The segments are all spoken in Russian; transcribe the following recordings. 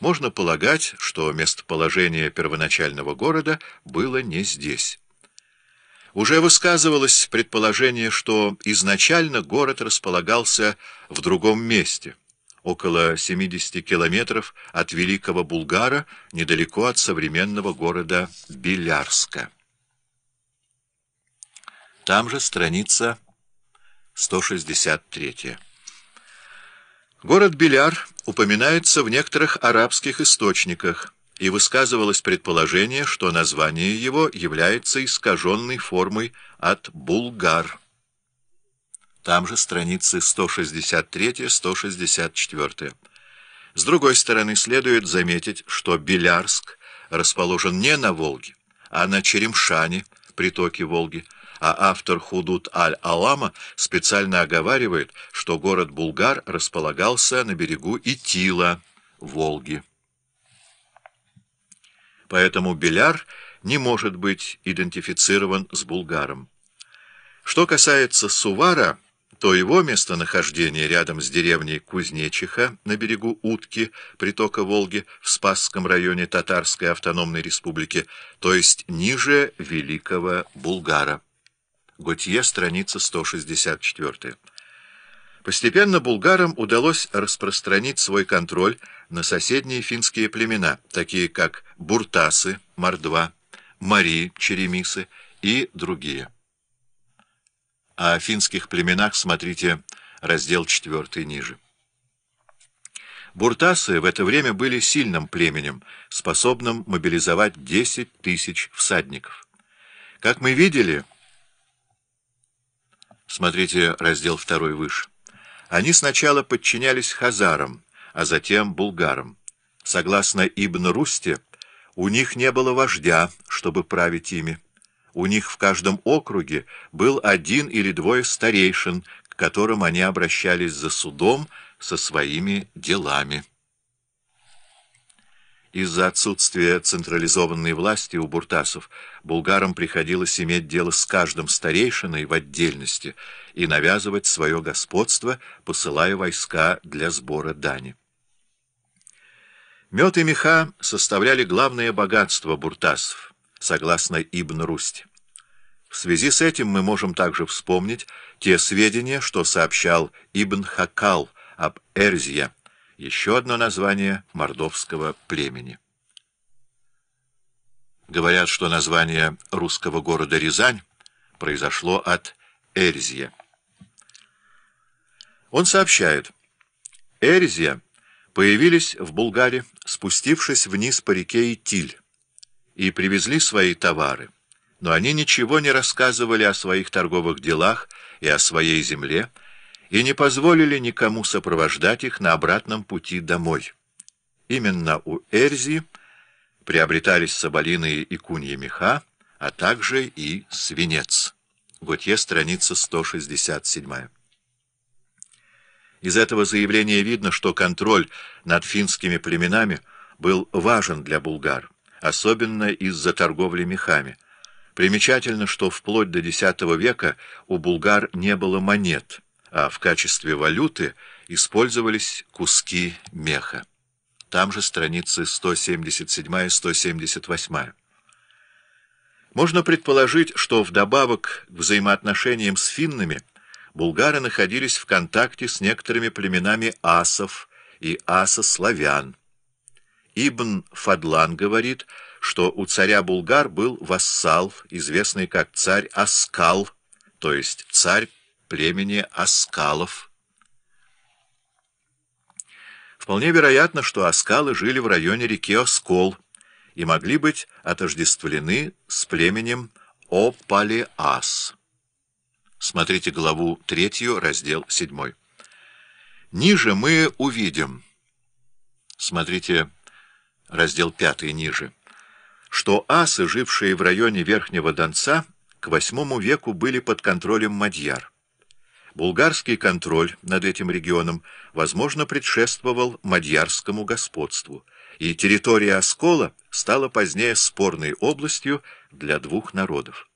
можно полагать, что местоположение первоначального города было не здесь. Уже высказывалось предположение, что изначально город располагался в другом месте, около 70 километров от Великого Булгара, недалеко от современного города Белярска. Там же страница 163. Город Беляр упоминается в некоторых арабских источниках, и высказывалось предположение, что название его является искаженной формой от «булгар». Там же страницы 163-164. С другой стороны, следует заметить, что Белярск расположен не на Волге, а на Черемшане, притоке Волги, а автор Худут аль-Алама специально оговаривает, что город Булгар располагался на берегу Итила, Волги. Поэтому Беляр не может быть идентифицирован с Булгаром. Что касается Сувара, то его местонахождение рядом с деревней Кузнечиха на берегу Утки, притока Волги, в Спасском районе Татарской автономной республики, то есть ниже Великого Булгара. Готье, страница 164. Постепенно булгарам удалось распространить свой контроль на соседние финские племена, такие как буртасы, мордва, мари, черемисы и другие. О финских племенах смотрите раздел 4 ниже. Буртасы в это время были сильным племенем, способным мобилизовать 10 тысяч всадников. Как мы видели, Смотрите раздел второй выше. Они сначала подчинялись хазарам, а затем булгарам. Согласно Ибн Русте, у них не было вождя, чтобы править ими. У них в каждом округе был один или двое старейшин, к которым они обращались за судом со своими делами. Из-за отсутствия централизованной власти у буртасов булгарам приходилось иметь дело с каждым старейшиной в отдельности и навязывать свое господство, посылая войска для сбора дани. Мед и меха составляли главное богатство буртасов, согласно Ибн Русти. В связи с этим мы можем также вспомнить те сведения, что сообщал Ибн Хакал об Эрзье, еще одно название мордовского племени. Говорят, что название русского города Рязань произошло от Эрзия. Он сообщает, Эрзия появились в Булгаре, спустившись вниз по реке Итиль, и привезли свои товары, но они ничего не рассказывали о своих торговых делах и о своей земле, и не позволили никому сопровождать их на обратном пути домой. Именно у Эрзи приобретались соболиные и куньи меха, а также и свинец. Готье, страница 167. Из этого заявления видно, что контроль над финскими племенами был важен для булгар, особенно из-за торговли мехами. Примечательно, что вплоть до X века у булгар не было монет — а в качестве валюты использовались куски меха. Там же страницы 177-178. Можно предположить, что вдобавок к взаимоотношениям с финнами булгары находились в контакте с некоторыми племенами асов и асославян. Ибн Фадлан говорит, что у царя булгар был вассал, известный как царь Аскал, то есть царь племени Аскалов. Вполне вероятно, что Аскалы жили в районе реки Оскол и могли быть отождествлены с племенем Опалиас. Смотрите главу 3, раздел 7. Ниже мы увидим, смотрите раздел 5 ниже, что асы, жившие в районе Верхнего Донца, к VIII веку были под контролем мадьяр. Булгарский контроль над этим регионом, возможно, предшествовал мадьярскому господству, и территория Оскола стала позднее спорной областью для двух народов.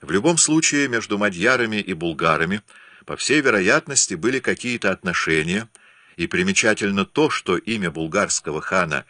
В любом случае между мадьярами и булгарами, по всей вероятности, были какие-то отношения, И примечательно то, что имя булгарского хана